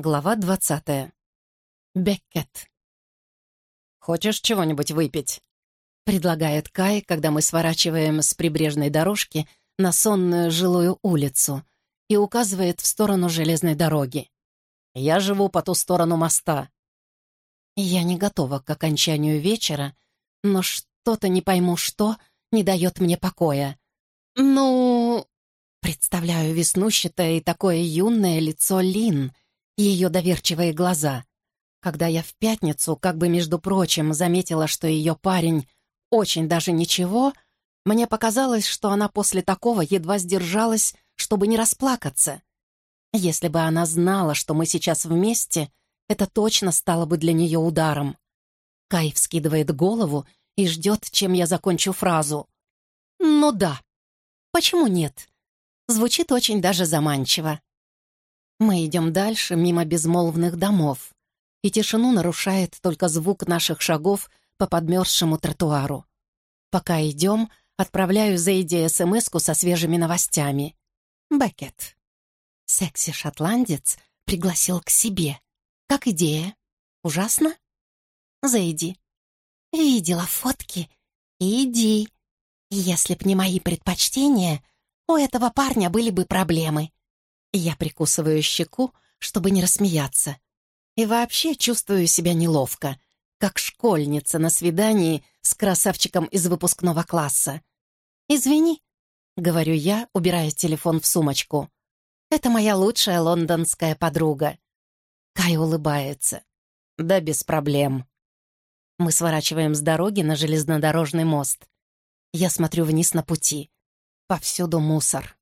Глава двадцатая. Беккет. «Хочешь чего-нибудь выпить?» — предлагает Кай, когда мы сворачиваем с прибрежной дорожки на сонную жилую улицу и указывает в сторону железной дороги. «Я живу по ту сторону моста». Я не готова к окончанию вечера, но что-то не пойму что не дает мне покоя. «Ну...» Представляю веснущатое и такое юное лицо Лин — ее доверчивые глаза. Когда я в пятницу, как бы между прочим, заметила, что ее парень очень даже ничего, мне показалось, что она после такого едва сдержалась, чтобы не расплакаться. Если бы она знала, что мы сейчас вместе, это точно стало бы для нее ударом. Кай вскидывает голову и ждет, чем я закончу фразу. «Ну да. Почему нет?» Звучит очень даже заманчиво. Мы идем дальше, мимо безмолвных домов, и тишину нарушает только звук наших шагов по подмерзшему тротуару. Пока идем, отправляю идею смс со свежими новостями. Беккет. Секси-шотландец пригласил к себе. Как идея? Ужасно? Зайди. Видела фотки? Иди. Если б не мои предпочтения, у этого парня были бы проблемы. Я прикусываю щеку, чтобы не рассмеяться. И вообще чувствую себя неловко, как школьница на свидании с красавчиком из выпускного класса. «Извини», — говорю я, убирая телефон в сумочку. «Это моя лучшая лондонская подруга». Кай улыбается. «Да без проблем». Мы сворачиваем с дороги на железнодорожный мост. Я смотрю вниз на пути. Повсюду мусор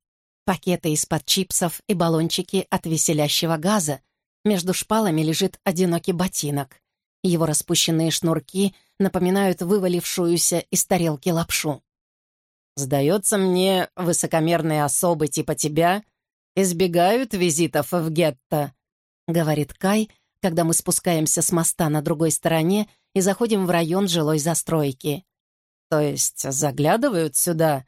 пакеты из-под чипсов и баллончики от веселящего газа. Между шпалами лежит одинокий ботинок. Его распущенные шнурки напоминают вывалившуюся из тарелки лапшу. «Сдается мне, высокомерные особы типа тебя избегают визитов в гетто», — говорит Кай, когда мы спускаемся с моста на другой стороне и заходим в район жилой застройки. «То есть заглядывают сюда,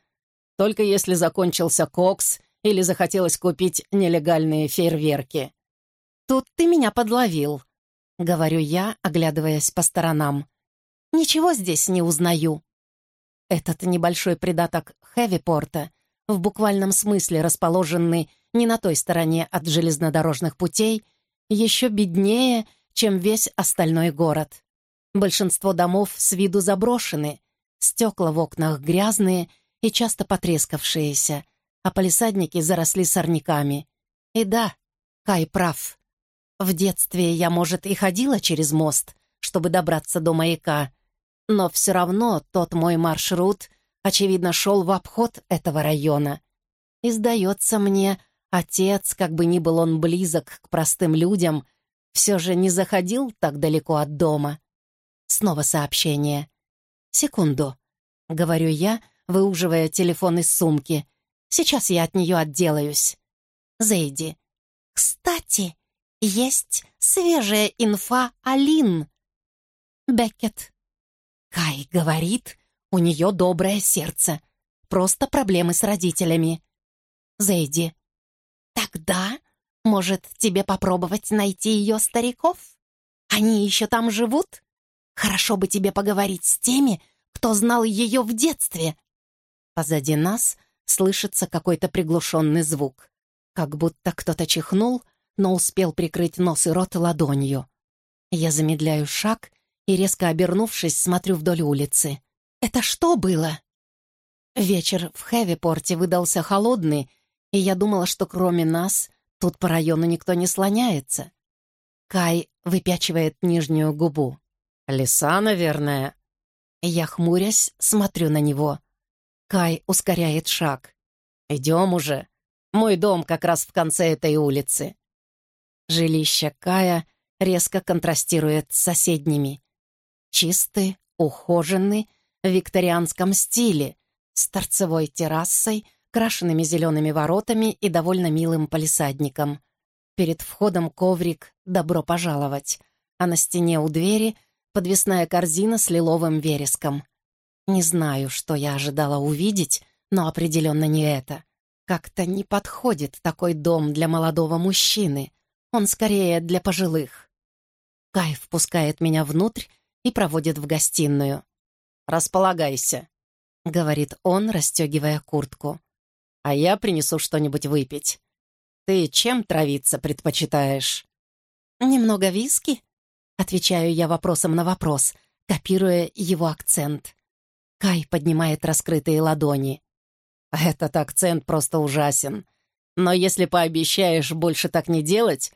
только если закончился кокс или захотелось купить нелегальные фейерверки. «Тут ты меня подловил», — говорю я, оглядываясь по сторонам. «Ничего здесь не узнаю». Этот небольшой придаток Хэвипорта, в буквальном смысле расположенный не на той стороне от железнодорожных путей, еще беднее, чем весь остальной город. Большинство домов с виду заброшены, стекла в окнах грязные и часто потрескавшиеся — а палисадники заросли сорняками. И да, Кай прав. В детстве я, может, и ходила через мост, чтобы добраться до маяка, но все равно тот мой маршрут, очевидно, шел в обход этого района. И, сдается мне, отец, как бы ни был он близок к простым людям, все же не заходил так далеко от дома. Снова сообщение. «Секунду», — говорю я, выуживая телефон из сумки — Сейчас я от нее отделаюсь. Зейди. Кстати, есть свежая инфа о Лин. Беккет. Кай говорит, у нее доброе сердце. Просто проблемы с родителями. Зейди. Тогда, может, тебе попробовать найти ее стариков? Они еще там живут? Хорошо бы тебе поговорить с теми, кто знал ее в детстве. Позади нас — слышится какой-то приглушенный звук. Как будто кто-то чихнул, но успел прикрыть нос и рот ладонью. Я замедляю шаг и, резко обернувшись, смотрю вдоль улицы. «Это что было?» Вечер в Хэвипорте выдался холодный, и я думала, что кроме нас тут по району никто не слоняется. Кай выпячивает нижнюю губу. «Лиса, наверное». Я, хмурясь, смотрю на него. Кай ускоряет шаг. «Идем уже. Мой дом как раз в конце этой улицы». Жилище Кая резко контрастирует с соседними. Чистый, ухоженный, в викторианском стиле, с торцевой террасой, крашенными зелеными воротами и довольно милым палисадником. Перед входом коврик «Добро пожаловать», а на стене у двери подвесная корзина с лиловым вереском — не знаю, что я ожидала увидеть, но определенно не это. Как-то не подходит такой дом для молодого мужчины. Он скорее для пожилых. Кай впускает меня внутрь и проводит в гостиную. «Располагайся», — говорит он, расстегивая куртку. «А я принесу что-нибудь выпить. Ты чем травиться предпочитаешь?» «Немного виски?» — отвечаю я вопросом на вопрос, копируя его акцент. Кай поднимает раскрытые ладони. «Этот акцент просто ужасен. Но если пообещаешь больше так не делать,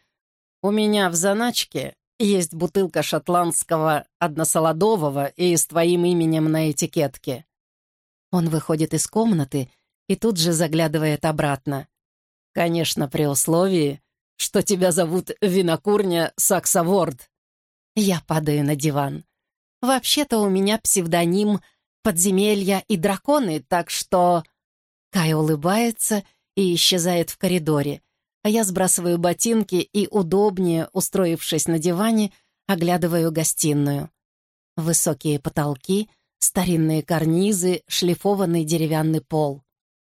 у меня в заначке есть бутылка шотландского односолодового и с твоим именем на этикетке». Он выходит из комнаты и тут же заглядывает обратно. «Конечно, при условии, что тебя зовут винокурня Саксаворд». Я падаю на диван. Вообще-то у меня псевдоним «Подземелья и драконы», так что... Кай улыбается и исчезает в коридоре, а я сбрасываю ботинки и, удобнее устроившись на диване, оглядываю гостиную. Высокие потолки, старинные карнизы, шлифованный деревянный пол.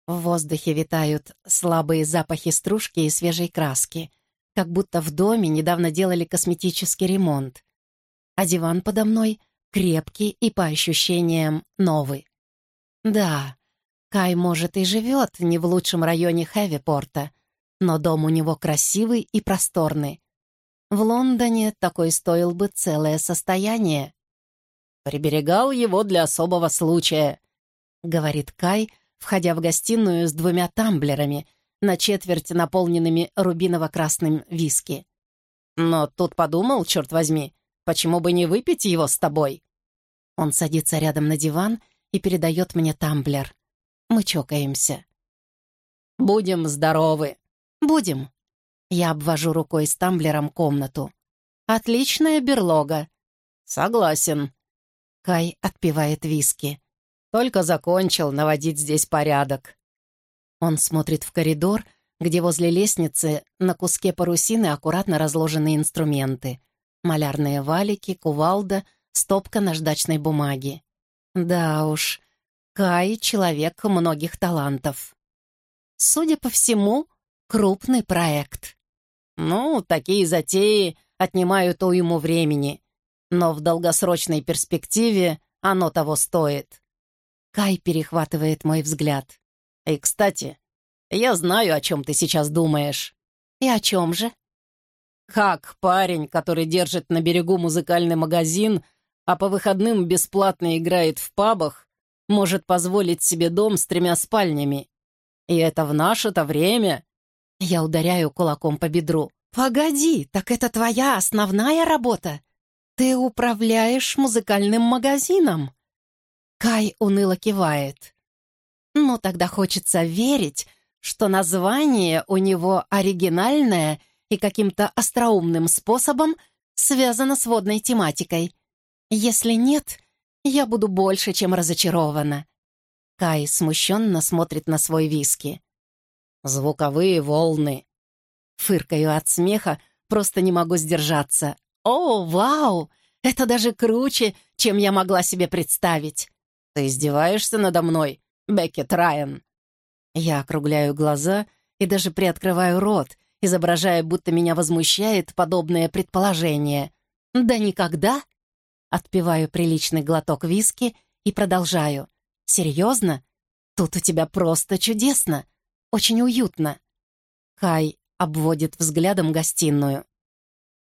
В воздухе витают слабые запахи стружки и свежей краски, как будто в доме недавно делали косметический ремонт. А диван подо мной крепкий и, по ощущениям, новый. Да, Кай, может, и живет не в лучшем районе Хэвипорта, но дом у него красивый и просторный. В Лондоне такой стоил бы целое состояние. «Приберегал его для особого случая», — говорит Кай, входя в гостиную с двумя тамблерами, на четверть наполненными рубиново-красным виски. «Но тут подумал, черт возьми, почему бы не выпить его с тобой?» Он садится рядом на диван и передает мне тамблер. Мы чокаемся. «Будем здоровы», «Будем». Я обвожу рукой с тамблером комнату. «Отличная берлога». «Согласен». Кай отпивает виски. «Только закончил наводить здесь порядок». Он смотрит в коридор, где возле лестницы на куске парусины аккуратно разложены инструменты. Малярные валики, кувалда, стопка наждачной бумаги. Да уж, Кай — человек многих талантов. Судя по всему, крупный проект. Ну, такие затеи отнимают уйму времени, но в долгосрочной перспективе оно того стоит. Кай перехватывает мой взгляд. И, кстати, я знаю, о чем ты сейчас думаешь. И о чем же? Как парень, который держит на берегу музыкальный магазин, а по выходным бесплатно играет в пабах, может позволить себе дом с тремя спальнями? И это в наше-то время я ударяю кулаком по бедру. «Погоди, так это твоя основная работа? Ты управляешь музыкальным магазином?» Кай уныло кивает. «Ну, тогда хочется верить, что название у него оригинальное и каким-то остроумным способом связано с водной тематикой. Если нет, я буду больше, чем разочарована». Кай смущенно смотрит на свой виски. Звуковые волны. Фыркаю от смеха, просто не могу сдержаться. О, вау! Это даже круче, чем я могла себе представить. Ты издеваешься надо мной, Беккет Райан? Я округляю глаза и даже приоткрываю рот, изображая, будто меня возмущает подобное предположение. Да никогда. Отпиваю приличный глоток виски и продолжаю. Серьезно? Тут у тебя просто чудесно. Очень уютно. Кай обводит взглядом гостиную.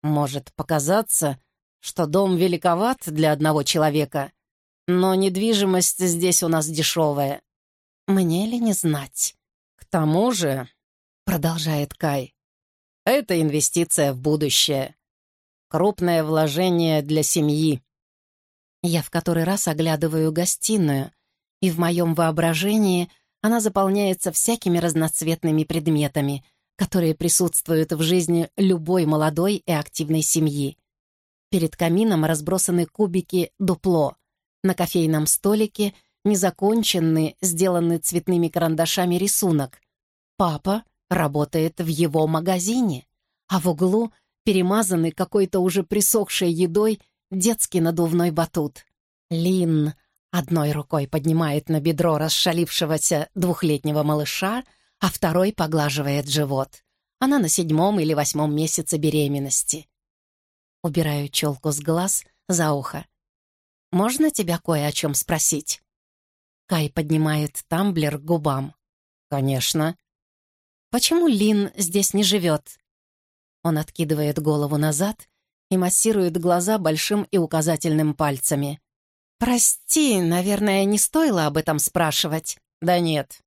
Может показаться, что дом великоват для одного человека, но недвижимость здесь у нас дешевая. Мне ли не знать? К тому же, продолжает Кай, это инвестиция в будущее. Крупное вложение для семьи. Я в который раз оглядываю гостиную, и в моем воображении — она заполняется всякими разноцветными предметами, которые присутствуют в жизни любой молодой и активной семьи. Перед камином разбросаны кубики дупло. На кофейном столике незаконченный, сделанный цветными карандашами рисунок. Папа работает в его магазине, а в углу перемазанный какой-то уже присохшей едой детский надувной батут. Лин Одной рукой поднимает на бедро расшалившегося двухлетнего малыша, а второй поглаживает живот. Она на седьмом или восьмом месяце беременности. Убираю челку с глаз за ухо. «Можно тебя кое о чем спросить?» Кай поднимает тамблер к губам. «Конечно». «Почему Лин здесь не живет?» Он откидывает голову назад и массирует глаза большим и указательным пальцами. «Прости, наверное, не стоило об этом спрашивать». «Да нет,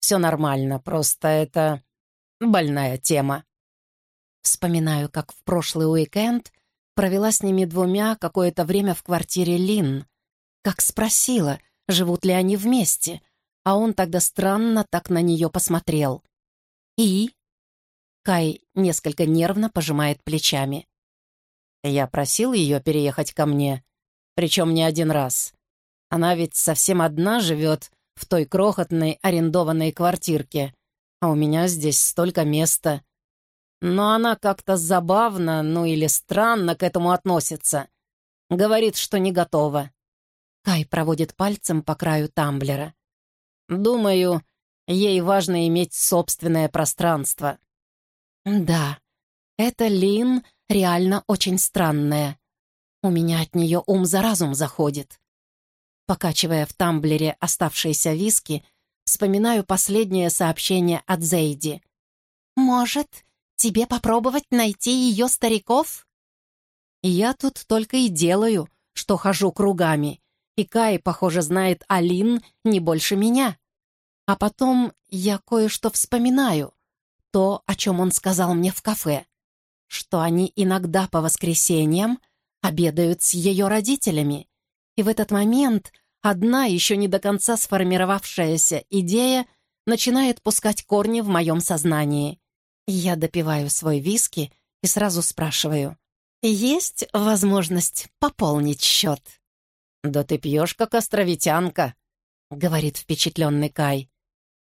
все нормально, просто это больная тема». Вспоминаю, как в прошлый уикенд провела с ними двумя какое-то время в квартире Лин. Как спросила, живут ли они вместе, а он тогда странно так на нее посмотрел. «И?» Кай несколько нервно пожимает плечами. Я просил ее переехать ко мне, причем не один раз. Она ведь совсем одна живет в той крохотной арендованной квартирке, а у меня здесь столько места. Но она как-то забавно, ну или странно к этому относится. Говорит, что не готова. Кай проводит пальцем по краю тамблера. Думаю, ей важно иметь собственное пространство. Да, это Лин реально очень странная. У меня от нее ум за разум заходит. Покачивая в тамблере оставшиеся виски, вспоминаю последнее сообщение от Зейди. «Может, тебе попробовать найти ее стариков?» Я тут только и делаю, что хожу кругами, и Кай, похоже, знает Алин не больше меня. А потом я кое-что вспоминаю, то, о чем он сказал мне в кафе что они иногда по воскресеньям обедают с ее родителями, и в этот момент одна еще не до конца сформировавшаяся идея начинает пускать корни в моем сознании. Я допиваю свой виски и сразу спрашиваю, «Есть возможность пополнить счет?» «Да ты пьешь, как островитянка», — говорит впечатленный Кай.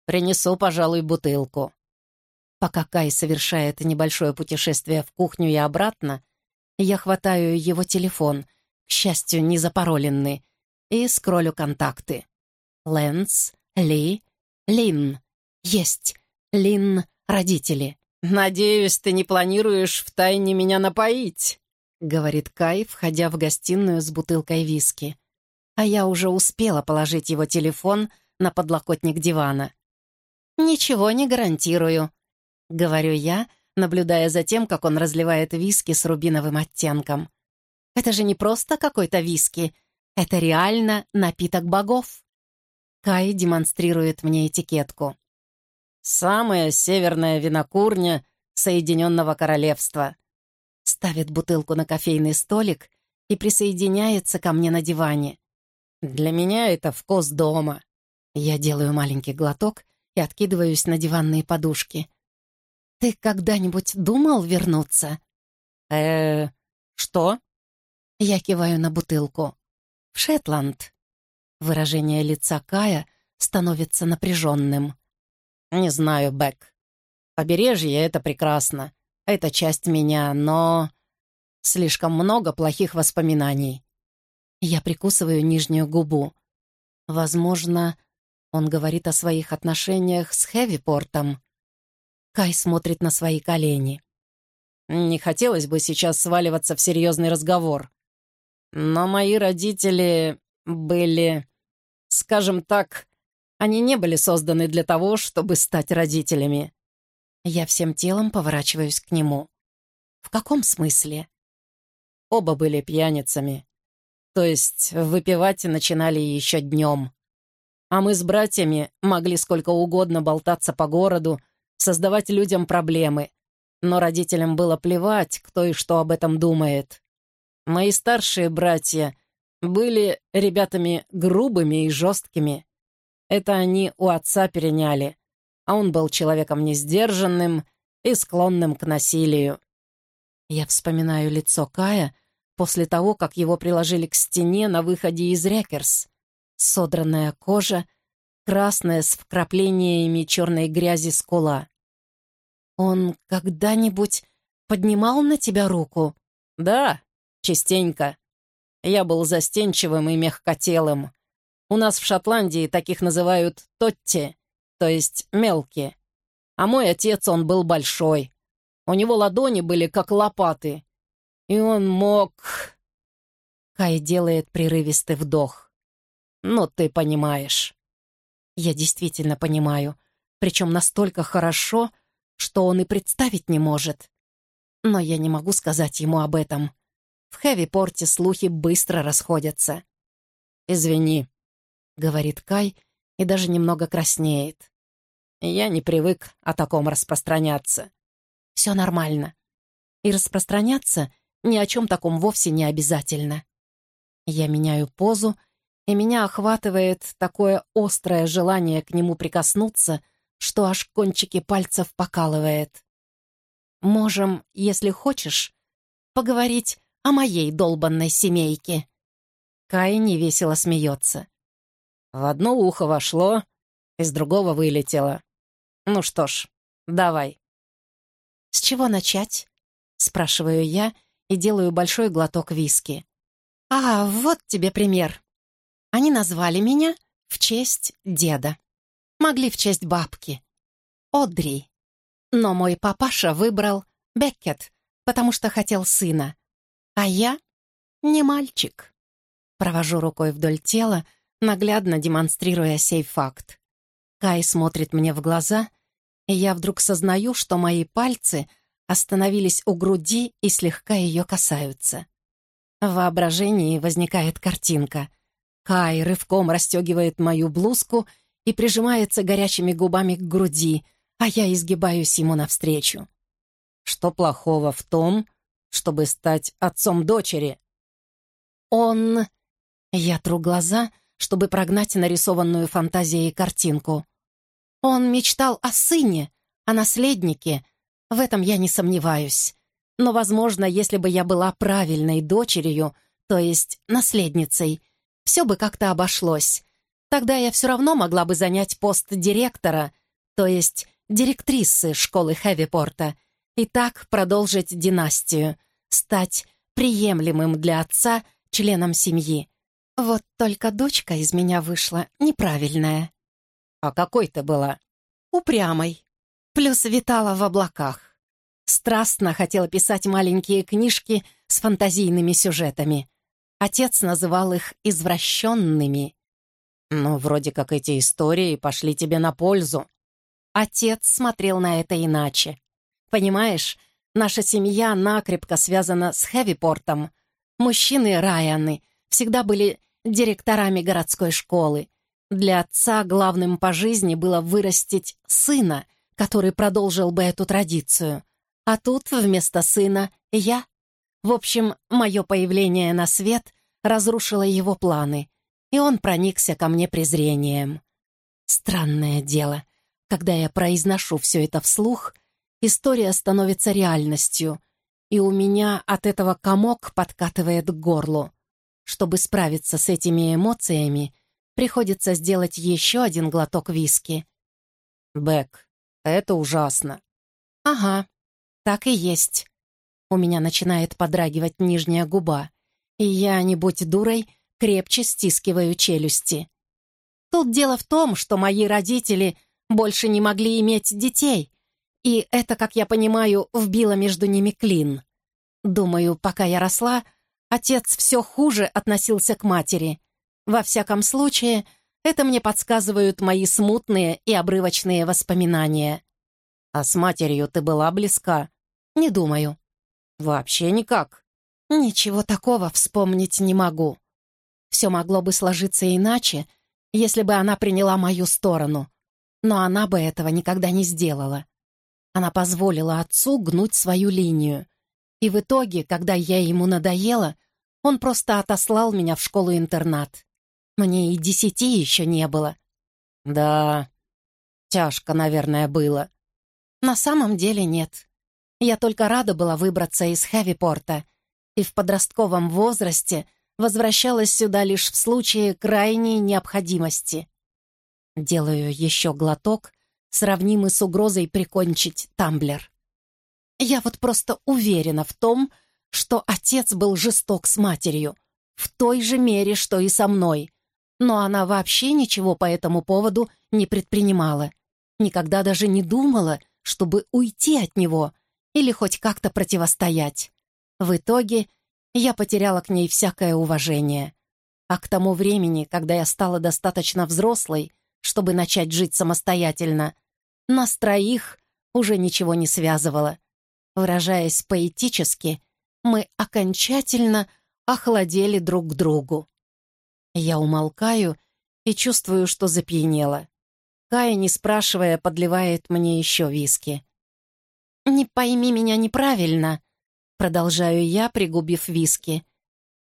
«Принесу, пожалуй, бутылку». Пока Кай совершает небольшое путешествие в кухню и обратно, я хватаю его телефон, к счастью, не запароленный, и скроллю контакты. Лэнс, Ли, Лин. Есть. Лин, родители. «Надеюсь, ты не планируешь втайне меня напоить?» — говорит Кай, входя в гостиную с бутылкой виски. А я уже успела положить его телефон на подлокотник дивана. «Ничего не гарантирую», — говорю я, наблюдая за тем, как он разливает виски с рубиновым оттенком. «Это же не просто какой-то виски, это реально напиток богов». Кай демонстрирует мне этикетку. «Самая северная винокурня Соединенного Королевства». Ставит бутылку на кофейный столик и присоединяется ко мне на диване. «Для меня это вкус дома». Я делаю маленький глоток и откидываюсь на диванные подушки. «Ты когда-нибудь думал вернуться?» э что?» Я киваю на бутылку. «В Шетланд». Выражение лица Кая становится напряженным. «Не знаю, Бэк. Побережье — это прекрасно. Это часть меня, но... Слишком много плохих воспоминаний». Я прикусываю нижнюю губу. Возможно, он говорит о своих отношениях с Хэвипортом. Кай смотрит на свои колени. «Не хотелось бы сейчас сваливаться в серьезный разговор. Но мои родители были, скажем так, они не были созданы для того, чтобы стать родителями». Я всем телом поворачиваюсь к нему. «В каком смысле?» Оба были пьяницами. То есть выпивать начинали еще днем. А мы с братьями могли сколько угодно болтаться по городу, создавать людям проблемы. Но родителям было плевать, кто и что об этом думает. Мои старшие братья были ребятами грубыми и жесткими. Это они у отца переняли, а он был человеком несдержанным и склонным к насилию. Я вспоминаю лицо Кая после того, как его приложили к стене на выходе из Рекерс. Содранная кожа, красная с вкраплениями черной грязи скула. «Он когда-нибудь поднимал на тебя руку?» «Да, частенько. Я был застенчивым и мягкотелым. У нас в Шотландии таких называют «тотти», то есть «мелкие». А мой отец, он был большой, У него ладони были как лопаты. И он мог... Кай делает прерывистый вдох. Ну, ты понимаешь. Я действительно понимаю. Причем настолько хорошо, что он и представить не может. Но я не могу сказать ему об этом. В Хэви-порте слухи быстро расходятся. «Извини», — говорит Кай и даже немного краснеет. «Я не привык о таком распространяться». «Все нормально. И распространяться ни о чем таком вовсе не обязательно». Я меняю позу, и меня охватывает такое острое желание к нему прикоснуться, что аж кончики пальцев покалывает. Можем, если хочешь, поговорить о моей долбанной семейке. Кай невесело смеется. В одно ухо вошло, из другого вылетело. Ну что ж, давай. «С чего начать?» — спрашиваю я и делаю большой глоток виски. «А, вот тебе пример. Они назвали меня в честь деда. Могли в честь бабки. Одри. Но мой папаша выбрал Беккет, потому что хотел сына. А я не мальчик. Провожу рукой вдоль тела, наглядно демонстрируя сей факт. Кай смотрит мне в глаза, и я вдруг сознаю, что мои пальцы остановились у груди и слегка ее касаются. В воображении возникает картинка. Кай рывком расстегивает мою блузку и прижимается горячими губами к груди, а я изгибаюсь ему навстречу. Что плохого в том, чтобы стать отцом дочери? Он... Я тру глаза, чтобы прогнать нарисованную фантазией картинку. Он мечтал о сыне, о наследнике. В этом я не сомневаюсь. Но, возможно, если бы я была правильной дочерью, то есть наследницей, все бы как-то обошлось. Тогда я все равно могла бы занять пост директора, то есть директрисы школы Хэвипорта, и так продолжить династию, стать приемлемым для отца членом семьи. Вот только дочка из меня вышла неправильная. А какой ты была? Упрямой. Плюс витала в облаках. Страстно хотела писать маленькие книжки с фантазийными сюжетами. Отец называл их извращенными. Ну, вроде как эти истории пошли тебе на пользу. Отец смотрел на это иначе. Понимаешь, наша семья накрепко связана с Хэвипортом. Мужчины Райаны всегда были директорами городской школы. Для отца главным по жизни было вырастить сына, который продолжил бы эту традицию. А тут вместо сына я. В общем, мое появление на свет разрушило его планы, и он проникся ко мне презрением. Странное дело, когда я произношу все это вслух — история становится реальностью, и у меня от этого комок подкатывает к горлу. Чтобы справиться с этими эмоциями, приходится сделать еще один глоток виски. «Бэк, это ужасно». «Ага, так и есть». У меня начинает подрагивать нижняя губа, и я, не будь дурой, крепче стискиваю челюсти. Тут дело в том, что мои родители больше не могли иметь детей, и это, как я понимаю, вбило между ними клин. Думаю, пока я росла, отец все хуже относился к матери. Во всяком случае, это мне подсказывают мои смутные и обрывочные воспоминания. А с матерью ты была близка? Не думаю. Вообще никак? Ничего такого вспомнить не могу. Все могло бы сложиться иначе, если бы она приняла мою сторону. Но она бы этого никогда не сделала. Она позволила отцу гнуть свою линию. И в итоге, когда я ему надоела, он просто отослал меня в школу-интернат. Мне и десяти еще не было. Да, тяжко, наверное, было. На самом деле нет. Я только рада была выбраться из Хэвипорта и в подростковом возрасте возвращалась сюда лишь в случае крайней необходимости. Делаю еще глоток сравнимы с угрозой прикончить Тамблер. Я вот просто уверена в том, что отец был жесток с матерью, в той же мере, что и со мной, но она вообще ничего по этому поводу не предпринимала, никогда даже не думала, чтобы уйти от него, или хоть как-то противостоять. В итоге я потеряла к ней всякое уважение. А к тому времени, когда я стала достаточно взрослой, чтобы начать жить самостоятельно, нас троих уже ничего не связывало. Выражаясь поэтически, мы окончательно охладели друг к другу. Я умолкаю и чувствую, что запьянела. Кая, не спрашивая, подливает мне еще виски. «Не пойми меня неправильно», — продолжаю я, пригубив виски.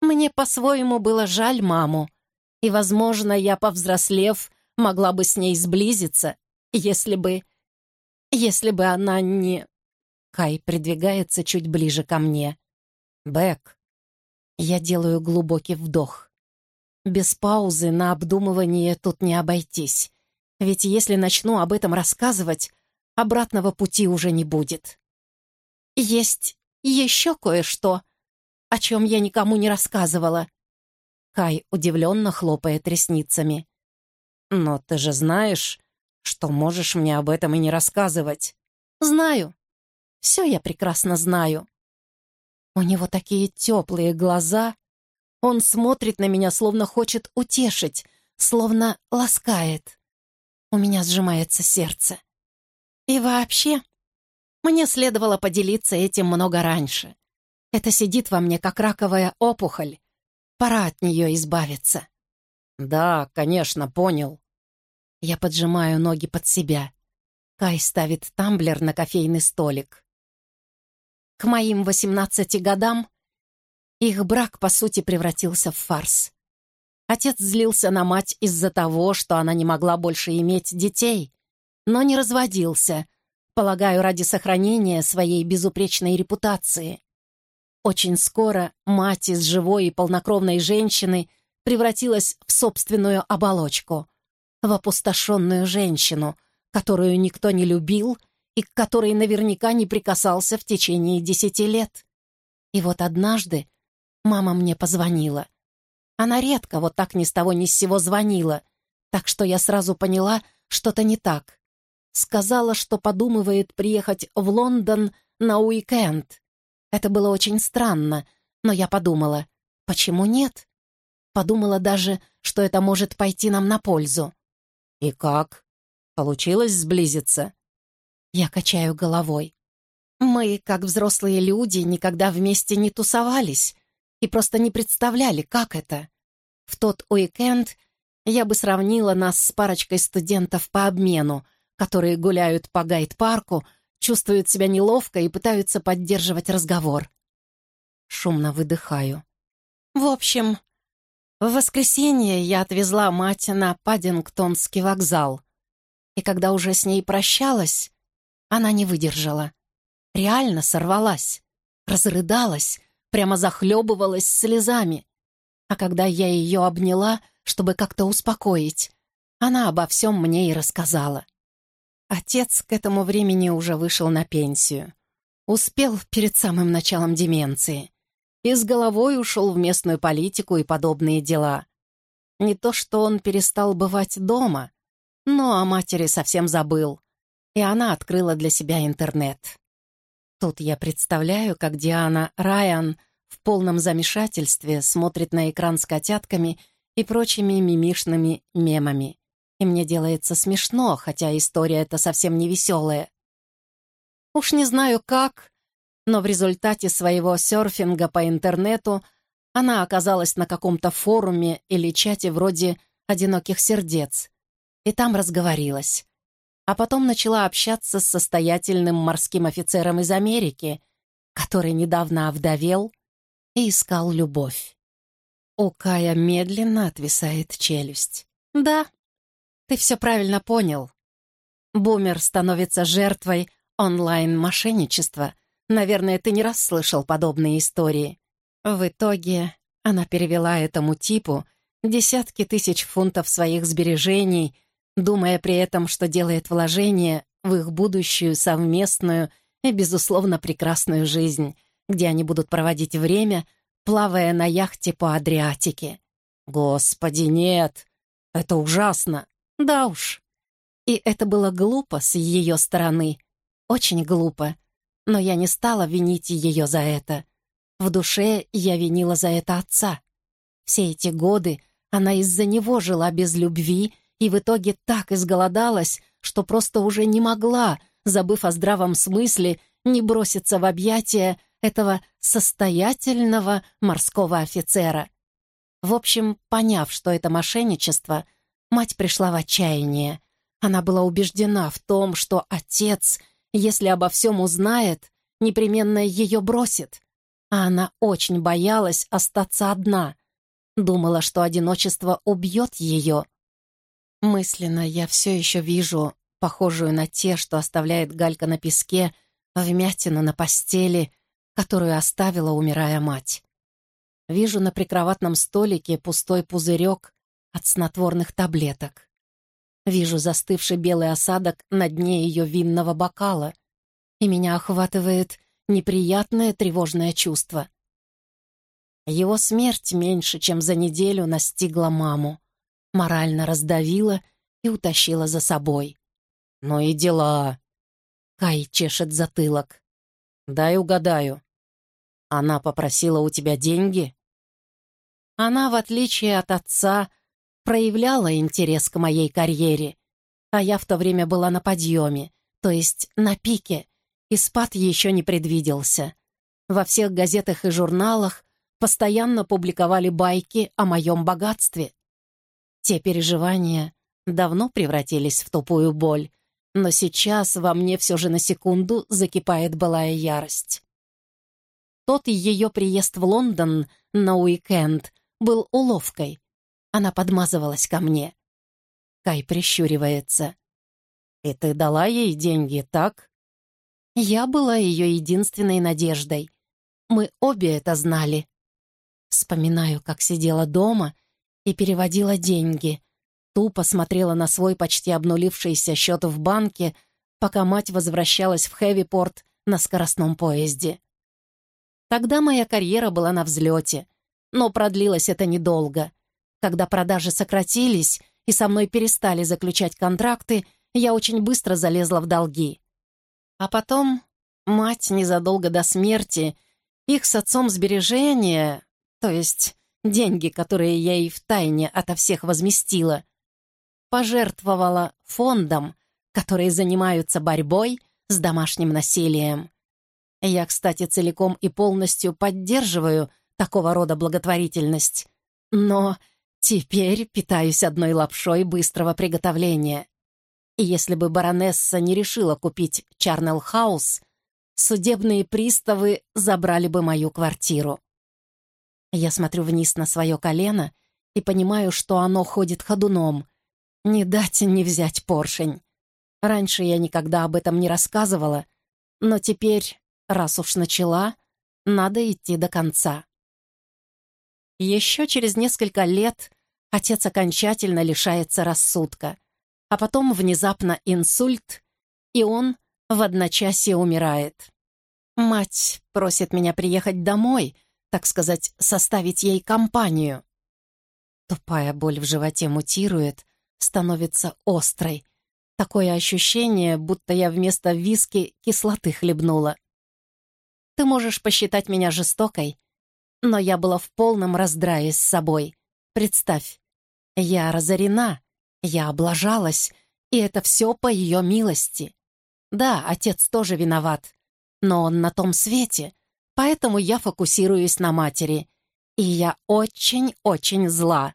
«Мне по-своему было жаль маму, и, возможно, я, повзрослев, могла бы с ней сблизиться, если бы... если бы она не...» Кай придвигается чуть ближе ко мне. «Бэк». Я делаю глубокий вдох. Без паузы на обдумывание тут не обойтись. Ведь если начну об этом рассказывать, обратного пути уже не будет. Есть еще кое-что, о чем я никому не рассказывала. Кай удивленно хлопает ресницами. «Но ты же знаешь, что можешь мне об этом и не рассказывать». «Знаю. Все я прекрасно знаю». У него такие теплые глаза. Он смотрит на меня, словно хочет утешить, словно ласкает. У меня сжимается сердце. И вообще, мне следовало поделиться этим много раньше. Это сидит во мне, как раковая опухоль. Пора от нее избавиться. «Да, конечно, понял». Я поджимаю ноги под себя. Кай ставит тамблер на кофейный столик. К моим восемнадцати годам их брак, по сути, превратился в фарс. Отец злился на мать из-за того, что она не могла больше иметь детей, но не разводился, полагаю, ради сохранения своей безупречной репутации. Очень скоро мать из живой и полнокровной женщины превратилась в собственную оболочку, в опустошенную женщину, которую никто не любил и к которой наверняка не прикасался в течение десяти лет. И вот однажды мама мне позвонила — она редко вот так ни с того ни с сего звонила, так что я сразу поняла, что-то не так. Сказала, что подумывает приехать в Лондон на уикенд. Это было очень странно, но я подумала, почему нет? Подумала даже, что это может пойти нам на пользу. «И как? Получилось сблизиться?» Я качаю головой. Мы, как взрослые люди, никогда вместе не тусовались и просто не представляли, как это. В тот уикенд я бы сравнила нас с парочкой студентов по обмену, которые гуляют по гайд-парку, чувствуют себя неловко и пытаются поддерживать разговор. Шумно выдыхаю. В общем, в воскресенье я отвезла мать на Паддингтонский вокзал. И когда уже с ней прощалась, она не выдержала. Реально сорвалась, разрыдалась, прямо захлебывалась слезами. А когда я ее обняла, чтобы как-то успокоить, она обо всем мне и рассказала. Отец к этому времени уже вышел на пенсию. Успел перед самым началом деменции. И с головой ушел в местную политику и подобные дела. Не то, что он перестал бывать дома, но о матери совсем забыл, и она открыла для себя интернет. Тут я представляю, как Диана Райан в полном замешательстве смотрит на экран с котятками и прочими мимишными мемами. И мне делается смешно, хотя история эта совсем не веселая. Уж не знаю как, но в результате своего серфинга по интернету она оказалась на каком-то форуме или чате вроде «Одиноких сердец», и там разговорилась а потом начала общаться с состоятельным морским офицером из Америки, который недавно овдовел и искал любовь. У Кая медленно отвисает челюсть. «Да, ты все правильно понял. Бумер становится жертвой онлайн-мошенничества. Наверное, ты не раз слышал подобные истории. В итоге она перевела этому типу десятки тысяч фунтов своих сбережений — думая при этом, что делает вложение в их будущую совместную и, безусловно, прекрасную жизнь, где они будут проводить время, плавая на яхте по Адриатике. Господи, нет! Это ужасно! Да уж. И это было глупо с ее стороны. Очень глупо. Но я не стала винить ее за это. В душе я винила за это отца. Все эти годы она из-за него жила без любви и в итоге так изголодалась, что просто уже не могла, забыв о здравом смысле, не броситься в объятия этого состоятельного морского офицера. В общем, поняв, что это мошенничество, мать пришла в отчаяние. Она была убеждена в том, что отец, если обо всем узнает, непременно ее бросит. А она очень боялась остаться одна. Думала, что одиночество убьет ее. Мысленно я все еще вижу, похожую на те, что оставляет Галька на песке, вмятину на постели, которую оставила, умирая мать. Вижу на прикроватном столике пустой пузырек от снотворных таблеток. Вижу застывший белый осадок на дне ее винного бокала, и меня охватывает неприятное тревожное чувство. Его смерть меньше, чем за неделю настигла маму, морально раздавила и утащила за собой. «Ну и дела!» Кай чешет затылок. «Дай угадаю. Она попросила у тебя деньги?» Она, в отличие от отца, проявляла интерес к моей карьере, а я в то время была на подъеме, то есть на пике, и спад еще не предвиделся. Во всех газетах и журналах постоянно публиковали байки о моем богатстве. Те переживания давно превратились в тупую боль, но сейчас во мне все же на секунду закипает былая ярость. Тот ее приезд в Лондон на уикенд был уловкой. Она подмазывалась ко мне. Кай прищуривается. «И ты дала ей деньги, так?» Я была ее единственной надеждой. Мы обе это знали. Вспоминаю, как сидела дома и переводила деньги. Тупо смотрела на свой почти обнулившийся счет в банке, пока мать возвращалась в Хэвипорт на скоростном поезде. Тогда моя карьера была на взлете — но продлилось это недолго. Когда продажи сократились и со мной перестали заключать контракты, я очень быстро залезла в долги. А потом мать незадолго до смерти, их с отцом сбережения, то есть деньги, которые я ей втайне ото всех возместила, пожертвовала фондам, которые занимаются борьбой с домашним насилием. Я, кстати, целиком и полностью поддерживаю такого рода благотворительность. Но теперь питаюсь одной лапшой быстрого приготовления. И если бы баронесса не решила купить Чарнелл Хаус, судебные приставы забрали бы мою квартиру. Я смотрю вниз на свое колено и понимаю, что оно ходит ходуном. Не дать не взять поршень. Раньше я никогда об этом не рассказывала, но теперь, раз уж начала, надо идти до конца. Еще через несколько лет отец окончательно лишается рассудка, а потом внезапно инсульт, и он в одночасье умирает. Мать просит меня приехать домой, так сказать, составить ей компанию. Тупая боль в животе мутирует, становится острой. Такое ощущение, будто я вместо виски кислоты хлебнула. Ты можешь посчитать меня жестокой, но я была в полном раздрае с собой. Представь, я разорена, я облажалась, и это все по ее милости. Да, отец тоже виноват, но он на том свете, поэтому я фокусируюсь на матери. И я очень-очень зла.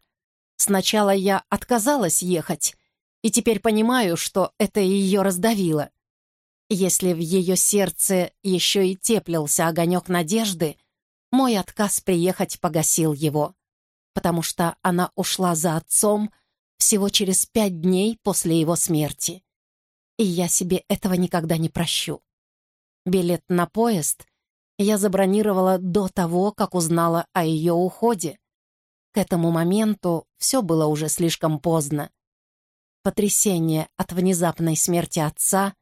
Сначала я отказалась ехать, и теперь понимаю, что это ее раздавило. Если в ее сердце еще и теплился огонек надежды, мой отказ приехать погасил его, потому что она ушла за отцом всего через пять дней после его смерти. И я себе этого никогда не прощу. Билет на поезд я забронировала до того, как узнала о ее уходе. К этому моменту все было уже слишком поздно. Потрясение от внезапной смерти отца,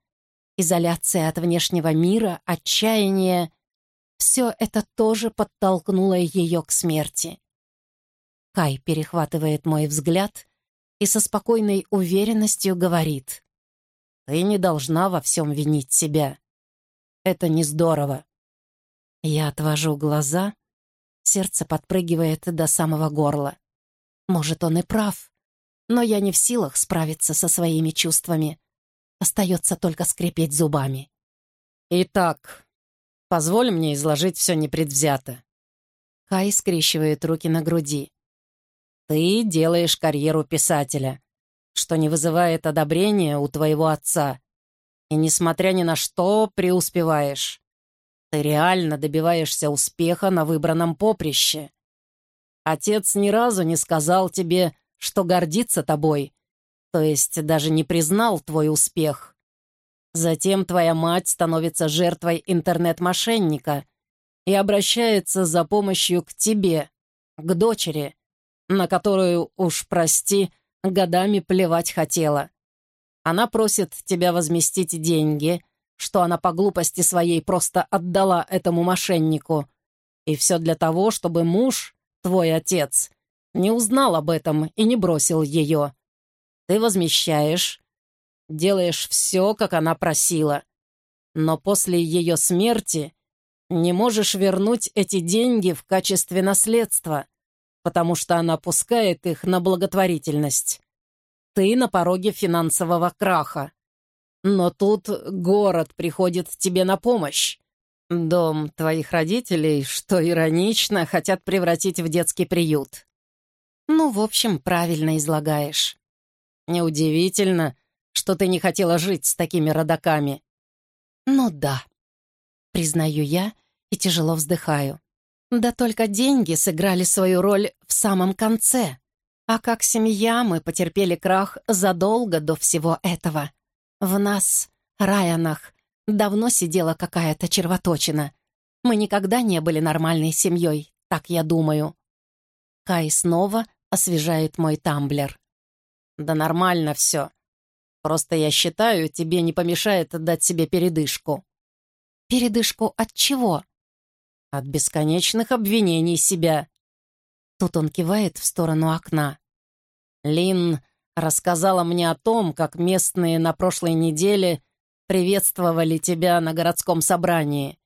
изоляция от внешнего мира, отчаяние все это тоже подтолкнуло ее к смерти. Кай перехватывает мой взгляд и со спокойной уверенностью говорит. «Ты не должна во всем винить себя. Это не здорово. Я отвожу глаза, сердце подпрыгивает до самого горла. Может, он и прав, но я не в силах справиться со своими чувствами. Остается только скрипеть зубами. «Итак, позволь мне изложить все непредвзято». Кай скрещивает руки на груди. «Ты делаешь карьеру писателя, что не вызывает одобрения у твоего отца. И, несмотря ни на что, преуспеваешь. Ты реально добиваешься успеха на выбранном поприще. Отец ни разу не сказал тебе, что гордится тобой, то есть даже не признал твой успех. Затем твоя мать становится жертвой интернет-мошенника и обращается за помощью к тебе, к дочери, на которую, уж прости, годами плевать хотела. Она просит тебя возместить деньги, что она по глупости своей просто отдала этому мошеннику. И все для того, чтобы муж, твой отец, не узнал об этом и не бросил ее. Ты возмещаешь, делаешь все, как она просила. Но после ее смерти не можешь вернуть эти деньги в качестве наследства, потому что она пускает их на благотворительность. Ты на пороге финансового краха. Но тут город приходит тебе на помощь. Дом твоих родителей, что иронично, хотят превратить в детский приют. Ну, в общем, правильно излагаешь. Неудивительно, что ты не хотела жить с такими родаками. Ну да, признаю я и тяжело вздыхаю. Да только деньги сыграли свою роль в самом конце. А как семья мы потерпели крах задолго до всего этого. В нас, Райанах, давно сидела какая-то червоточина. Мы никогда не были нормальной семьей, так я думаю. Кай снова освежает мой тамблер. «Да нормально все. Просто я считаю, тебе не помешает дать себе передышку». «Передышку от чего?» «От бесконечных обвинений себя». Тут он кивает в сторону окна. «Лин рассказала мне о том, как местные на прошлой неделе приветствовали тебя на городском собрании.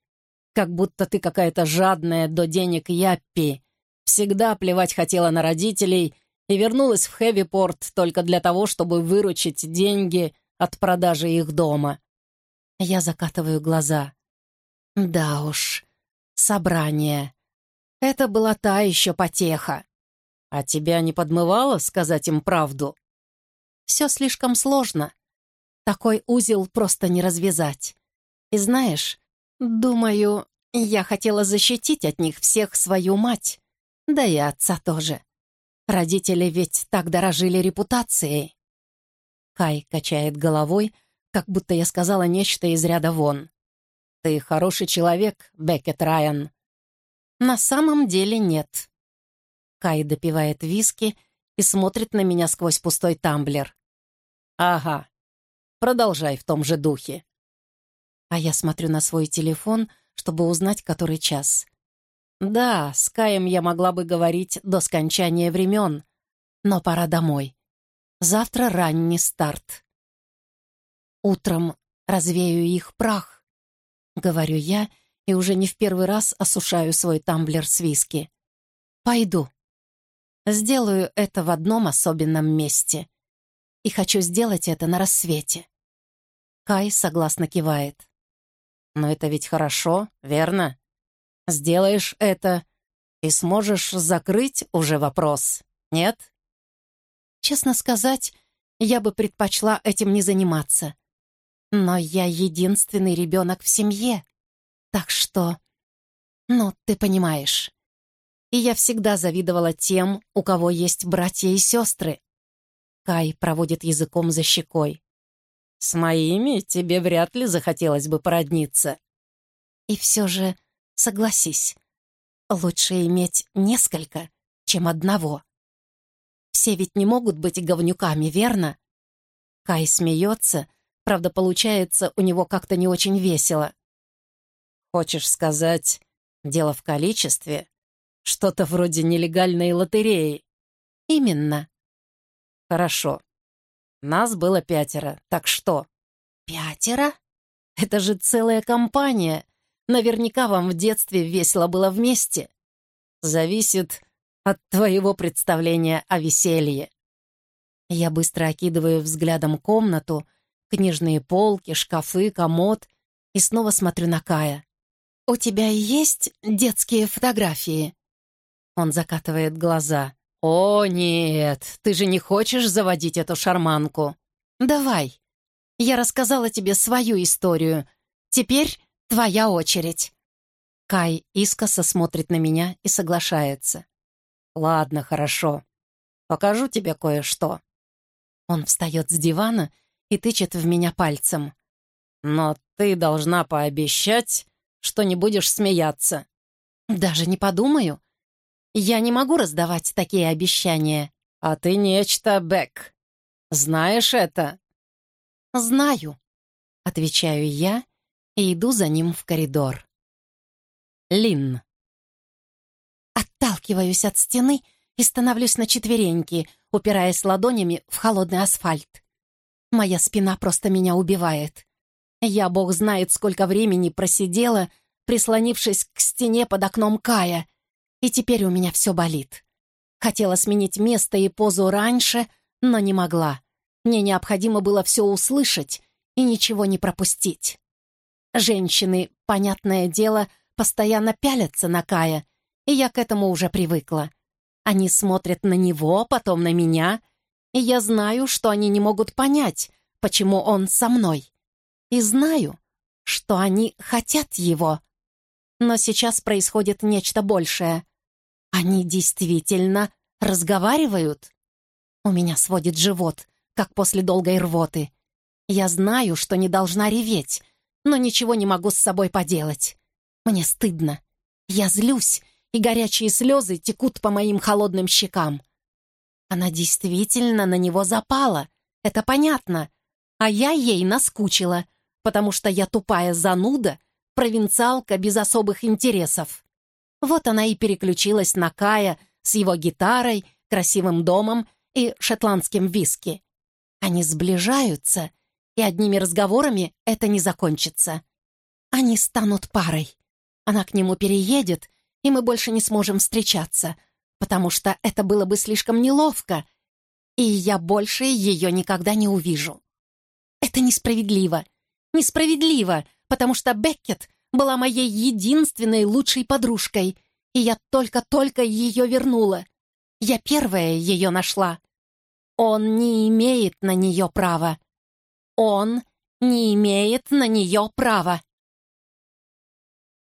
Как будто ты какая-то жадная до денег Яппи, всегда плевать хотела на родителей и вернулась в Хэвипорт только для того, чтобы выручить деньги от продажи их дома. Я закатываю глаза. Да уж, собрание. Это была та еще потеха. А тебя не подмывало сказать им правду? Все слишком сложно. Такой узел просто не развязать. И знаешь, думаю, я хотела защитить от них всех свою мать. Да и отца тоже. Родители ведь так дорожили репутацией. Кай качает головой, как будто я сказала нечто из ряда вон. «Ты хороший человек, Беккет Райан». «На самом деле нет». Кай допивает виски и смотрит на меня сквозь пустой тамблер. «Ага, продолжай в том же духе». А я смотрю на свой телефон, чтобы узнать, который час. Да, с Каем я могла бы говорить до скончания времен, но пора домой. Завтра ранний старт. Утром развею их прах, говорю я, и уже не в первый раз осушаю свой тамблер с виски. Пойду. Сделаю это в одном особенном месте. И хочу сделать это на рассвете. Кай согласно кивает. «Но это ведь хорошо, верно?» Сделаешь это и сможешь закрыть уже вопрос, нет? Честно сказать, я бы предпочла этим не заниматься. Но я единственный ребенок в семье, так что... Ну, ты понимаешь. И я всегда завидовала тем, у кого есть братья и сестры. Кай проводит языком за щекой. «С моими тебе вряд ли захотелось бы породниться». И все же Согласись, лучше иметь несколько, чем одного. Все ведь не могут быть говнюками, верно? Кай смеется, правда, получается у него как-то не очень весело. Хочешь сказать, дело в количестве? Что-то вроде нелегальной лотереи. Именно. Хорошо. Нас было пятеро, так что? Пятеро? Это же целая компания. Наверняка вам в детстве весело было вместе. Зависит от твоего представления о веселье. Я быстро окидываю взглядом комнату, книжные полки, шкафы, комод и снова смотрю на Кая. «У тебя есть детские фотографии?» Он закатывает глаза. «О, нет, ты же не хочешь заводить эту шарманку?» «Давай. Я рассказала тебе свою историю. Теперь твоя очередь». Кай искоса смотрит на меня и соглашается. «Ладно, хорошо. Покажу тебе кое-что». Он встает с дивана и тычет в меня пальцем. «Но ты должна пообещать, что не будешь смеяться». «Даже не подумаю. Я не могу раздавать такие обещания». «А ты нечто, Бек. Знаешь это?» «Знаю», — отвечаю я и иду за ним в коридор. Лин. Отталкиваюсь от стены и становлюсь на четвереньки, упираясь ладонями в холодный асфальт. Моя спина просто меня убивает. Я, бог знает, сколько времени просидела, прислонившись к стене под окном Кая, и теперь у меня все болит. Хотела сменить место и позу раньше, но не могла. Мне необходимо было все услышать и ничего не пропустить. Женщины, понятное дело, постоянно пялятся на Кая, и я к этому уже привыкла. Они смотрят на него, потом на меня, и я знаю, что они не могут понять, почему он со мной. И знаю, что они хотят его. Но сейчас происходит нечто большее. Они действительно разговаривают. У меня сводит живот, как после долгой рвоты. Я знаю, что не должна реветь, но ничего не могу с собой поделать. Мне стыдно. Я злюсь, и горячие слезы текут по моим холодным щекам. Она действительно на него запала, это понятно. А я ей наскучила, потому что я тупая зануда, провинциалка без особых интересов. Вот она и переключилась на Кая с его гитарой, красивым домом и шотландским виски. Они сближаются, и одними разговорами это не закончится. Они станут парой. Она к нему переедет, и мы больше не сможем встречаться, потому что это было бы слишком неловко, и я больше ее никогда не увижу. Это несправедливо. Несправедливо, потому что Беккет была моей единственной лучшей подружкой, и я только-только ее вернула. Я первая ее нашла. Он не имеет на нее права. Он не имеет на нее права.